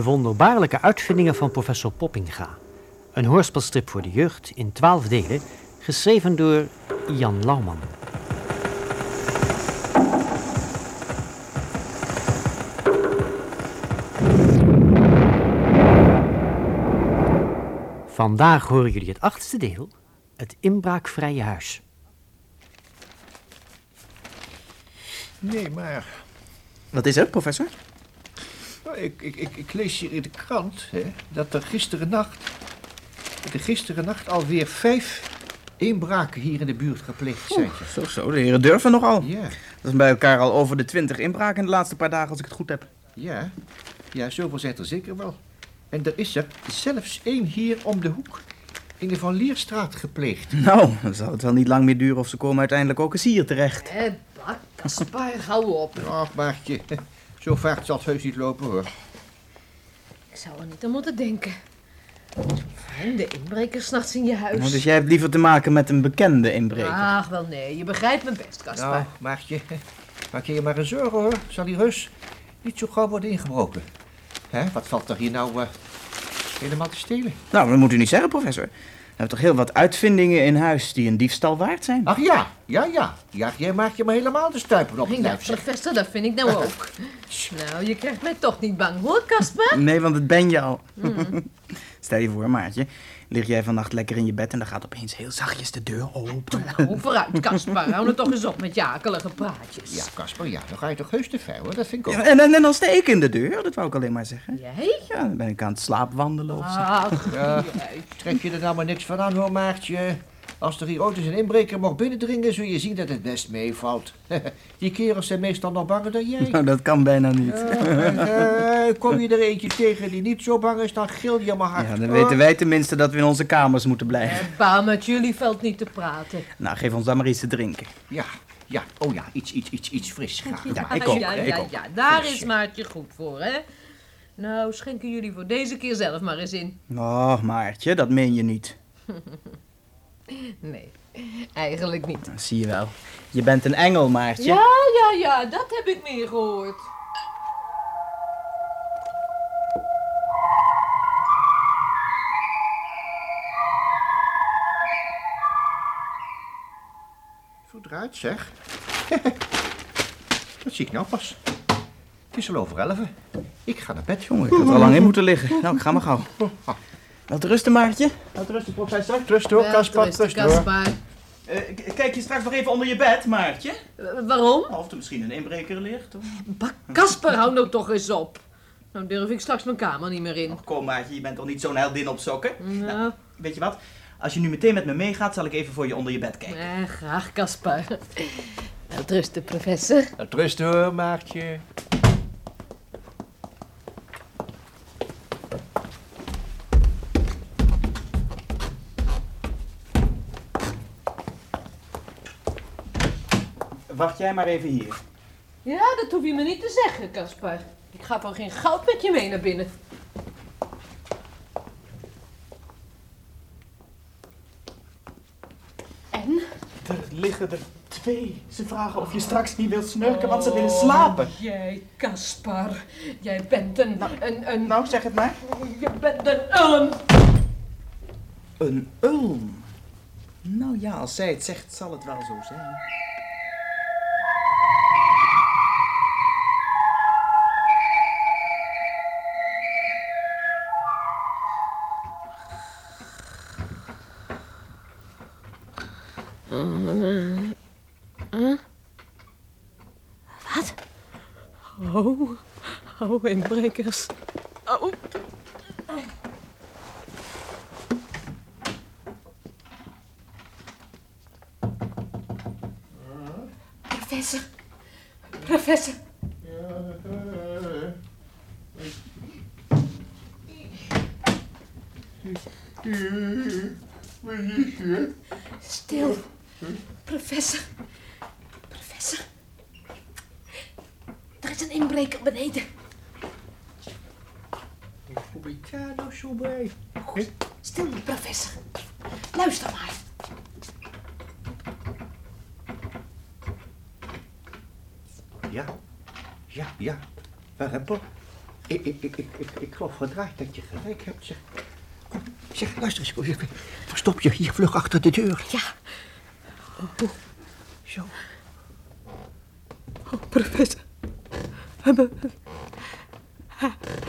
De wonderbaarlijke uitvindingen van professor Poppinga. Een hoorspelstrip voor de jeugd in twaalf delen, geschreven door Jan Lauwman. Vandaag horen jullie het achtste deel, het inbraakvrije huis. Nee, maar Wat is het, professor? Nou, ik, ik, ik, ik lees hier in de krant hè, dat er gisteren nacht, de gisteren nacht alweer vijf inbraken hier in de buurt gepleegd zijn. Zo, zo, de heren durven nogal. Ja, Dat is bij elkaar al over de twintig inbraken in de laatste paar dagen, als ik het goed heb. ja, ja, zoveel zijn er zeker wel. En er is er zelfs één hier om de hoek, in de Van Lierstraat gepleegd. Nou, dan zal het wel niet lang meer duren of ze komen uiteindelijk ook eens hier terecht. Hé, Bak, Kaspar, hou op. Ach, maatje, zo vaart zal het heus niet lopen hoor. Ik zou er niet aan moeten denken. Vreemde inbrekers s'nachts in je huis. Nou, dus jij hebt liever te maken met een bekende inbreker. Ach, wel nee, je begrijpt me best, Kaspar. Nou, maatje, maak je je maar een zorgen hoor. Zal die heus niet zo gauw worden ingebroken. Hè, wat valt er hier nou eh, helemaal te stelen? Nou, dat moet u niet zeggen, professor. We hebben toch heel wat uitvindingen in huis die een diefstal waard zijn? Ach ja, ja, ja. Ja, jij maakt je maar helemaal de stuipen op het Nou, lijf, zeg. professor, dat vind ik nou ook. nou, je krijgt mij toch niet bang, hoor, Kaspar? Nee, want het ben je al. Stel je voor, Maartje. Lig jij vannacht lekker in je bed en dan gaat opeens heel zachtjes de deur open. Nou, vooruit, Kaspar. Hou er toch eens op met je akelige praatjes. Ja, Casper, ja, dan ga je toch heus te ver hoor. Dat vind ik ook. Ja, en, en, en dan steek ik in de deur, dat wou ik alleen maar zeggen. Jij? Ja, dan ben ik aan het slaapwandelen of zo. Ach, Ja. jij. Trek je er nou maar niks van aan hoor, maatje. Als er hier ooit eens een inbreker mocht binnendringen, zul je zien dat het best meevalt. Die kerels zijn meestal nog banger dan jij. Nou, dat kan bijna niet. Eh, kom je er eentje tegen die niet zo bang is, dan gil je maar hard. Ja, dan weten wij tenminste dat we in onze kamers moeten blijven. Eh, Ba, met jullie valt niet te praten. Nou, geef ons dan maar iets te drinken. Ja, ja, oh ja, iets, iets, iets, iets fris graag. Ja, ik ook, ja, ik ja, ook. ja, daar is Maartje goed voor, hè? Nou, schenken jullie voor deze keer zelf maar eens in. Oh, Maartje, dat meen je niet. Nee, eigenlijk niet. Dat zie je wel. Je bent een engel, Maartje. Ja, ja, ja, dat heb ik meer gehoord. Verdraaid zeg. Dat zie ik nou pas. Het is al over elven. Ik ga naar bed, jongen. Ik had er al lang in moeten liggen. Nou, ik ga maar gauw. Wat rusten, Maartje? Wat rusten, professor. Rust hoor, Kaspar, rustig, rust hoor. Kaspar. Eh, kijk je straks nog even onder je bed, Maartje? Waarom? Of er misschien een inbreker ligt. Of... Kasper, hou nou toch eens op. Nou durf ik straks mijn kamer niet meer in. Och, kom, Maartje, je bent toch niet zo'n heldin op sokken? Nou, Weet je wat? Als je nu meteen met me meegaat, zal ik even voor je onder je bed kijken. eh, graag, Kaspar. Wel rusten, professor. Het rust hoor, maatje. Wacht jij maar even hier. Ja, dat hoef je me niet te zeggen, Kaspar. Ik ga voor geen goud met je mee naar binnen. En? Er liggen er twee. Ze vragen of je straks niet wilt snurken, want ze willen slapen. Oh, jij, Kaspar. Jij bent een, een, een... Nou, zeg het maar. Je bent een ulm. Een ulm. Nou ja, als zij het zegt, zal het wel zo zijn. Wat? Oh, oh, inbrekers. Oh. Professor. Professor. Stil. Professor. Professor. Er is een inbreker beneden. Hoe ben je daar nou zo bij? Stil, professor. Luister maar. Ja, ja, ja. Je? ik, ik, ik, ik, ik, geloof verdraaid dat je gelijk hebt, zeg. Zeg, luister eens. kom, Verstop je hier vlug achter de deur. Ja. Zo. Oh, professor.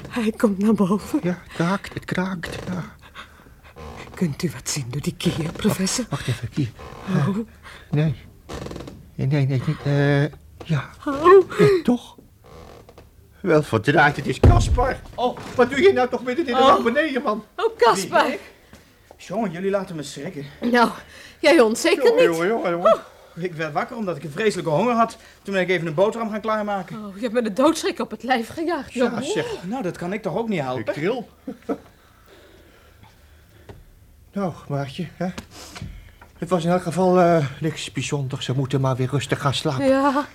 Hij, komt naar boven. Ja, het kraakt, het kraakt. Ja. Kunt u wat zien door die kier, professor? Wacht even, hier. Oh, Nee. Nee, nee, nee. nee. Ja, oh. toch? Wel, verdraaid, het is Caspar. Oh, wat doe je nou toch midden in de Oh. beneden, man? Oh, Caspar. Jongen, jullie laten me schrikken. Nou, jij ons zeker Jongen, niet. jongen, jongen, jongen. Ik werd wakker omdat ik een vreselijke honger had. Toen ben ik even een boterham gaan klaarmaken. Oh, je hebt me de doodschrik op het lijf gejaagd, Ja, jongen. zeg. Nou, dat kan ik toch ook niet Ik helpen? kril. nou, maatje, hè? Het was in elk geval eh, niks bijzonders. Ze moeten maar weer rustig gaan slapen. Ja,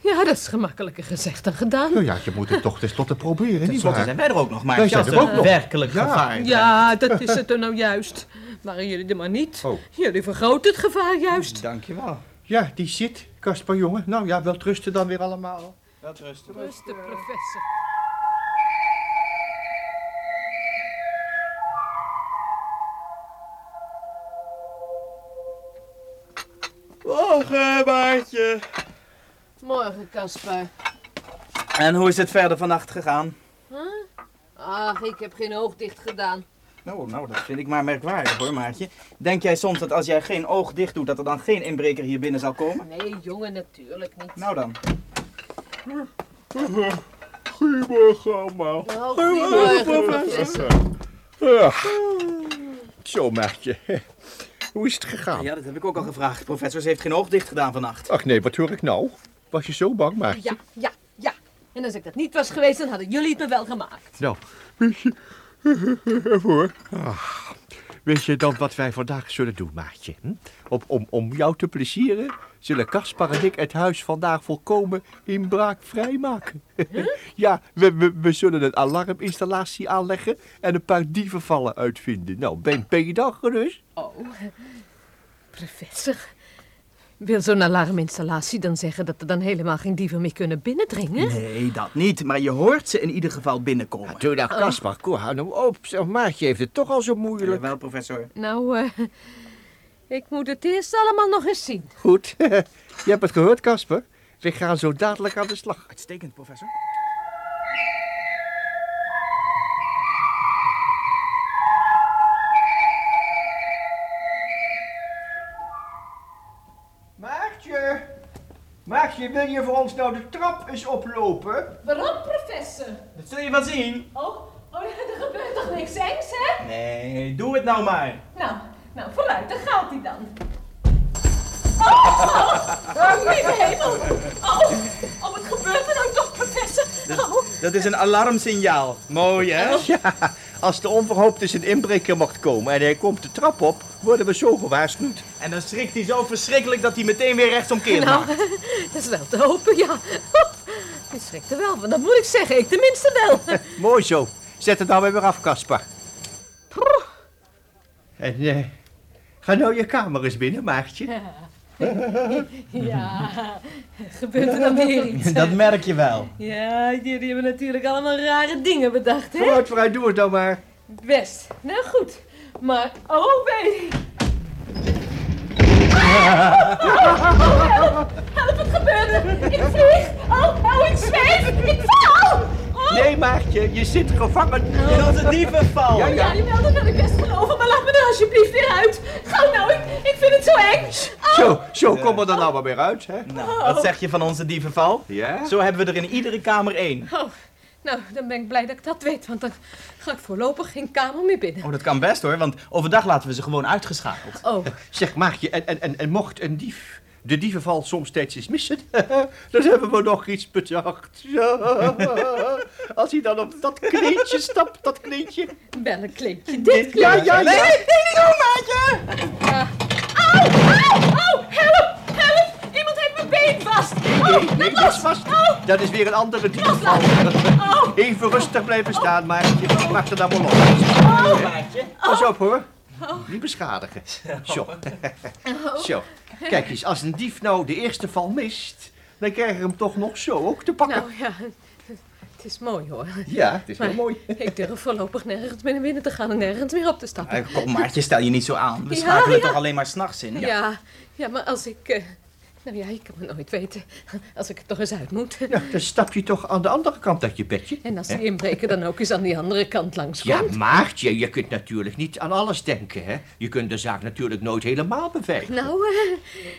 ja, dat is gemakkelijker gezegd dan gedaan. Nou ja, je moet het toch tenslotte proberen, Ten slotte zijn wij er ook nog, maar Wij zijn als er ook nog. werkelijk Ja. gevaar. Ja, dat is het er nou juist. Waren jullie er maar niet. Oh. Jullie vergroten het gevaar juist. Dankjewel. Ja, die zit, Caspar jongen. Nou ja, wel rusten dan weer allemaal. Wel rusten. Rustig, professor. Morgen, Baartje. Morgen, Caspar. En hoe is het verder vannacht gegaan? Ach, ik heb geen oog dicht gedaan. Nou, nou, dat vind ik maar merkwaardig hoor, Maartje. Denk jij soms dat als jij geen oog dicht doet, dat er dan geen inbreker hier binnen zal komen? Nee, jongen, natuurlijk niet. Nou dan. Goedemorgen allemaal. Goedemorgen, professor. Ja. Zo, maatje. Hoe is het gegaan? Ja, dat heb ik ook al gevraagd. Professor, ze heeft geen oog dicht gedaan vannacht. Ach nee, wat hoor ik nou? Was je zo bang, maatje? Ja, ja, ja. En als ik dat niet was geweest, dan hadden jullie het me wel gemaakt. Nou, voor. Ah, weet je dan wat wij vandaag zullen doen, maatje? Hm? Om, om, om jou te plezieren zullen Caspar en ik het huis vandaag volkomen inbraakvrij maken. ja, we, we, we zullen een alarminstallatie aanleggen en een paar dievenvallen uitvinden. Nou, ben, ben je dan gerust? Oh, professor. Wil zo'n alarminstallatie dan zeggen dat er dan helemaal geen dieven meer kunnen binnendringen? Nee, dat niet. Maar je hoort ze in ieder geval binnenkomen. Doe nou, Caspar, kom, hou nou op. Zo'n maatje heeft het toch al zo moeilijk. Wel, professor. Nou, eh, ik moet het eerst allemaal nog eens zien. Goed, je hebt het gehoord, Caspar. We gaan zo dadelijk aan de slag. Uitstekend, professor. Wil je voor ons nou de trap eens oplopen? Waarom, professor? Dat zul je wel zien. Oh, oh, er gebeurt toch niks engs, hè? Nee, doe het nou maar. Nou, nou, vooruit, daar gaat hij dan. Oh, oh, oh, lieve hemel. Oh, oh, wat gebeurt er nou toch, professor? Oh, Dat is een alarmsignaal. Mooi, hè? Ja, als de onverhoopt eens een inbreker mocht komen en hij komt de trap op, worden we zo gewaarschuwd. En dan schrikt hij zo verschrikkelijk dat hij meteen weer rechtsomkeert nou, maakt. dat is wel te hopen, ja. Oh, ik schrik er wel van, dat moet ik zeggen. Ik tenminste wel. Mooi zo. Zet het nou weer af, Caspar. En eh, ga nou je kamer eens binnen, Maartje. Ja, gebeurt er dan weer iets? Dat merk je wel. Ja, jullie hebben natuurlijk allemaal rare dingen bedacht, hè? Vooruit, vooruit, doe het nou maar. Best. Nou goed. Maar, oh wee. Oh, help. Help, wat gebeurt er? Ik vlieg. Oh, oh, ik zweef. Ik val. Oh. Nee, Maartje, je zit gevangen. In onze dievenval. Ja, Ja, jawel, dat wil ik best geloven, maar laat me er alsjeblieft weer uit. Gauw nou, ik, ik vind het zo eng. Oh. Zo, zo, kom er dan nou maar weer uit, hè? Nou, wat zeg je van onze dievenval? Ja? Zo hebben we er in iedere kamer één. Oh, nou, dan ben ik blij dat ik dat weet, want dan ga ik voorlopig geen kamer meer binnen. Oh, dat kan best hoor, want overdag laten we ze gewoon uitgeschakeld. Oh, Zeg, Maartje, en, en, en, en mocht een dief de dievenval soms steeds eens missen, dan hebben we nog iets bedacht. Als hij dan op dat kleedje stapt, dat kleedje. wel een kleedje. Dit Ja, ja, ja. Nee, nee, niet doen, maatje! Nee, let nee, los. dat is vast. Oh, Dat is weer een andere dievenval. oh, Even rustig blijven staan, Maartje. Maak er dan maar los. oh. Maatje. Pas op, hoor. Niet beschadigen. Zo. Zo. Kijk eens, als een dief nou de eerste val mist, dan krijgen we hem toch nog zo ook te pakken. Nou ja, Het is mooi hoor. Ja, het is Maar heel mooi. ik durf voorlopig nergens meer naar binnen te gaan en nergens meer op te stappen. Eh, kom Maartje, stel je niet zo aan. We Ja, schakelen ja. toch alleen maar s'nachts in? Ja. ja, maar als ik... eh, nou ja, ik kan het nooit weten. Als ik er toch eens uit moet. Ja, dan stap je toch aan de andere kant uit je bedje. En als die inbreker dan ook eens aan die andere kant langs Ja, komt. Maartje, je kunt natuurlijk niet aan alles denken, hè. Je kunt de zaak natuurlijk nooit helemaal beveiligen. Nou, eh,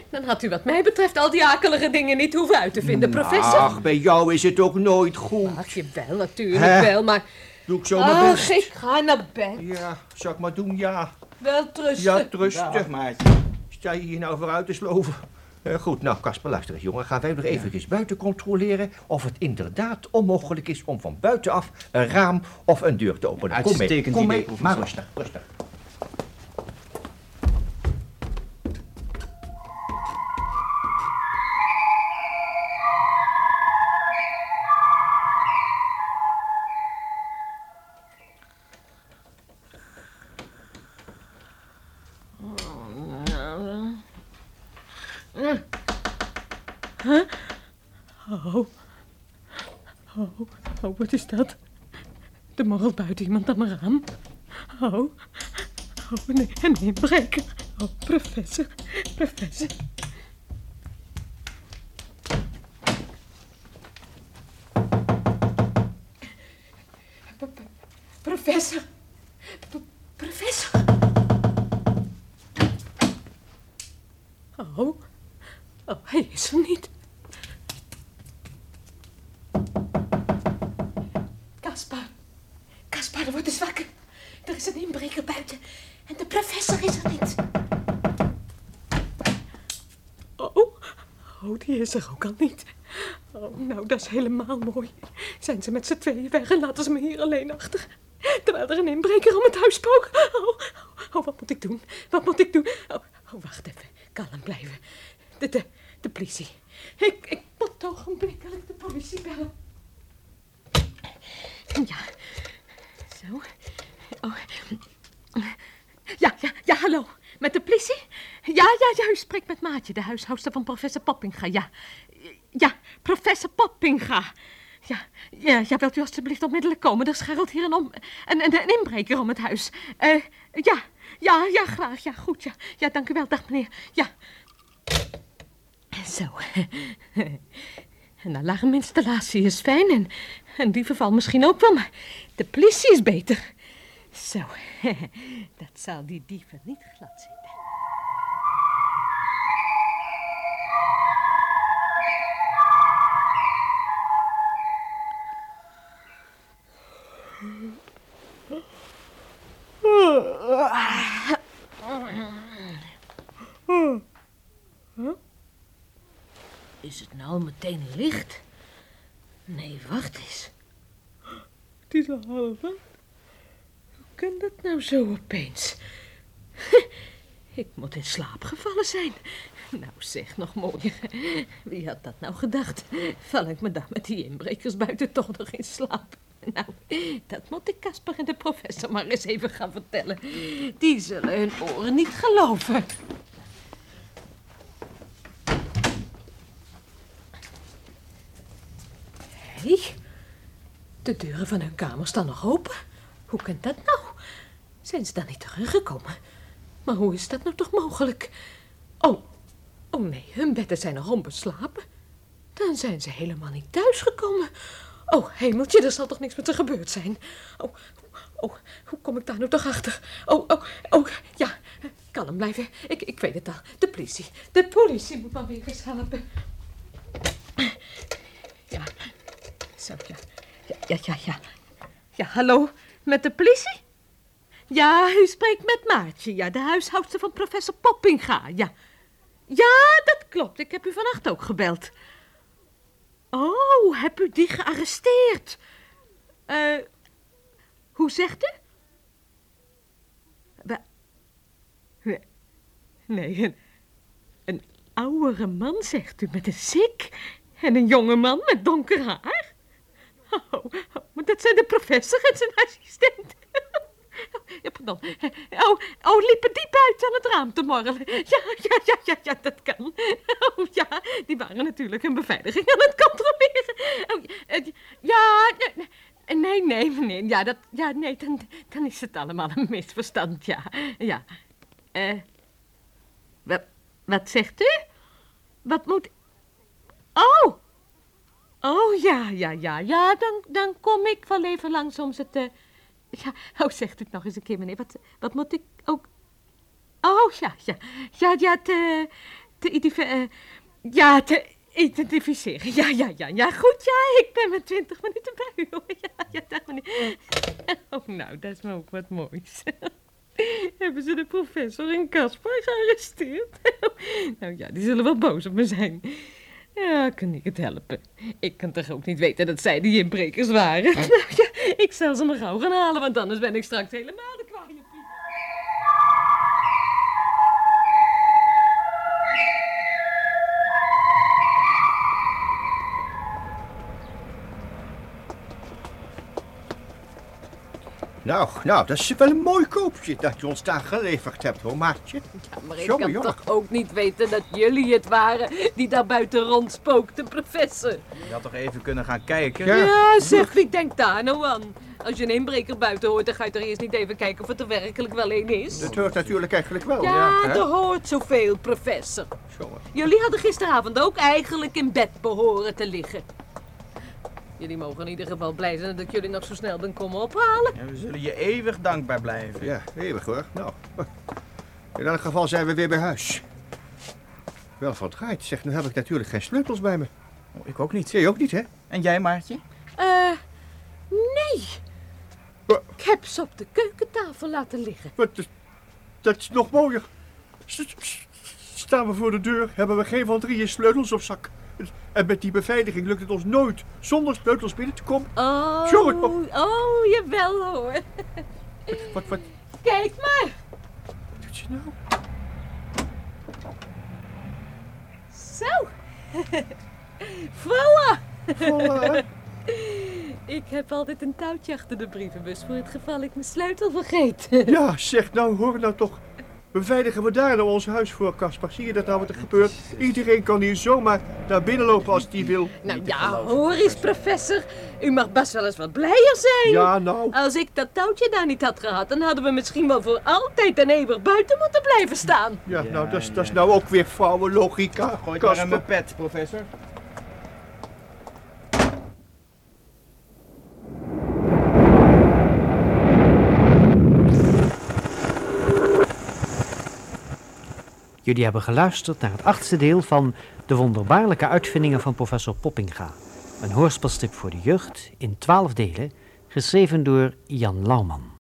dan had u wat mij betreft al die akelige dingen niet hoeven uit te vinden, professor. Ach, bij jou is het ook nooit goed. Ach, je wel, natuurlijk Hè? wel, maar... Doe ik zo mijn Ach, best. ik ga naar bed. Ja, zal ik maar doen, ja. Wel trusten. Ja, Dag, rustig. Maartje. Sta je hier nou vooruit te sloven? Eh, goed, nou, Kasper, luister eens, jongen. Gaan wij nog eventjes buiten controleren of het inderdaad onmogelijk is om van buitenaf een raam of een deur te openen. Kom mee, kom mee. Maar rustig, rustig. Oh. Oh, oh, wat is dat? Er morrelt buiten iemand aan mijn raam. Oh. Oh, nee, een inbreker. Oh, professor. Professor. Kaspar, word eens wakker. Er is een inbreker buiten. En de professor is er niet. Oh, oh, die is er ook al niet. Oh, nou, dat is helemaal mooi. Zijn ze met z'n tweeën weg en laten ze me hier alleen achter. Terwijl er een inbreker om het huis spookt. Oh, oh, oh, wat moet ik doen? Wat moet ik doen? Oh, oh wacht even. Kalm blijven. De, de, de politie. Ik, ik moet ogenblikkelijk de politie bellen. Ja. Zo. Oh. Ja, ja, ja, hallo. Met de politie? Ja, ja, ja, u spreekt met Maatje, de huishoudster van professor Poppinga, ja. Ja, professor Poppinga. Ja, ja, ja, wilt u alstublieft onmiddellijk komen? Er scharrelt hier een, om, een, een, inbreker om het huis. Eh, ja, ja, ja, graag, ja, goed, ja. Ja, dank u wel, dag meneer. Ja. Zo. Een alarminstallatie is fijn en een dievenval misschien ook wel, maar de politie is beter. Zo, dat zal die dieven niet glad zitten. Is het nou meteen licht? Nee, wacht eens. Het is al half. Hoe kan dat nou zo opeens? Ik moet in slaap gevallen zijn. Nou zeg, nog mooier. Wie had dat nou gedacht? Val ik me dan met die inbrekers buiten toch nog in slaap? Nou, dat moet ik Casper en de professor maar eens even gaan vertellen. Die zullen hun oren niet geloven. Hé, de deuren van hun kamer staan nog open. Hoe kan dat nou? Zijn ze dan niet teruggekomen? Maar hoe is dat nou toch mogelijk? Oh, oh nee, hun bedden zijn nog onbeslapen. Dan zijn ze helemaal niet thuisgekomen. Oh, hemeltje, er zal toch niks met ze gebeurd zijn. Oh, oh, hoe kom ik daar nou toch achter? Oh, oh, oh, ja, kalm blijven. Ik, ik weet het al. De politie. De politie moet maar weer eens helpen. Ja, zo, ja. Ja, ja, ja, ja. Hallo, met de politie? Ja, u spreekt met Maartje, ja, de huishoudster van professor Poppinga, ja. Ja, dat klopt, ik heb u vannacht ook gebeld. Oh, heb u die gearresteerd? Eh, hoe zegt u? Nee, een, een oudere man, zegt u, met een sik. En een jonge man met donker haar. Oh, maar dat zijn de professor en zijn assistent. ja. Oh, oh, liepen die buiten aan het raam te morrelen? Ja, ja, ja, ja, dat kan. Oh ja, die waren natuurlijk hun beveiliging aan het controleren. Oh, eh, ja, nee, nee, nee, meneer. Ja, dat, ja, nee, dan, dan is het allemaal een misverstand, ja. Ja. Eh, wat, wat zegt u? Wat moet... Ja, ja, ja, ja, dan, dan kom ik wel even langs om ze te... Ja, oh, zegt u het nog eens een keer, meneer. Wat, wat moet ik ook... Oh, ja, ja, ja, ja, te... te eh, ja, te identificeren. Ja, ja, ja, ja, goed, ja, ik ben met twintig minuten bij u. Ja, ja, dag, meneer. Oh, nou, dat is me ook wat moois. Hebben ze de professor en Caspar gearresteerd? nou ja, die zullen wel boos op me zijn. Ja, kan ik het helpen? Ik kan toch ook niet weten dat zij die inbrekers waren? Nou ja, ik zal ze maar gauw gaan halen, want anders ben ik straks helemaal Nou, nou, dat is wel een mooi koopje dat je ons daar geleverd hebt, hoor, maatje. Ja, maar ik Jongen, kan jongen. toch ook niet weten dat jullie het waren die daar buiten rondspookten, professor? Je had toch even kunnen gaan kijken? Ja. Ja, zeg, wie denkt daar nou aan? Als je een inbreker buiten hoort, dan ga je toch eerst niet even kijken of het er werkelijk wel een is? Dat hoort natuurlijk eigenlijk wel, Ja, ja. er hoort zoveel, professor. Jongen. Jullie hadden gisteravond ook eigenlijk in bed behoren te liggen. Jullie mogen in ieder geval blij zijn dat ik jullie nog zo snel ben komen ophalen. En we zullen je eeuwig dankbaar blijven. Ja, eeuwig hoor. Nou, in elk geval zijn we weer bij huis. Wel verdraaid. Zeg, nu heb ik natuurlijk geen sleutels bij me. Oh, ik ook niet. Jij ook niet, hè? En jij, Maartje? Eh, nee. Ik heb ze op de keukentafel laten liggen. Wat, dat- dat is nog mooier. Staan we voor de deur, hebben we geen van drieën sleutels op zak. En met die beveiliging lukt het ons nooit zonder sleutels binnen te komen. Oh, Jongen, oh, jawel hoor. Wat, wat Kijk maar. doet je nou? Zo. Voilà. Voilà. Ik heb altijd een touwtje achter de brievenbus voor het geval ik mijn sleutel vergeet. Ja, zeg nou, hoor nou toch. Beveiligen we daar nou ons huis voor, Caspar? Zie je dat nou wat er gebeurt? Iedereen kan hier zomaar naar binnen lopen als die wil. Nou ja, hoor eens professor. U mag best wel eens wat blijer zijn. Ja, nou. Als ik dat touwtje daar niet had gehad, dan hadden we misschien wel voor altijd en eeuwig buiten moeten blijven staan. Ja, nou, dat is, dat is nou ook weer flauwe logica. Gooi het maar Caspar. mijn pet, professor. Jullie hebben geluisterd naar het achtste deel van De wonderbaarlijke uitvindingen van professor Poppinga. Een hoorspelstrip voor de jeugd in twaalf delen, geschreven door Jan Lauwman.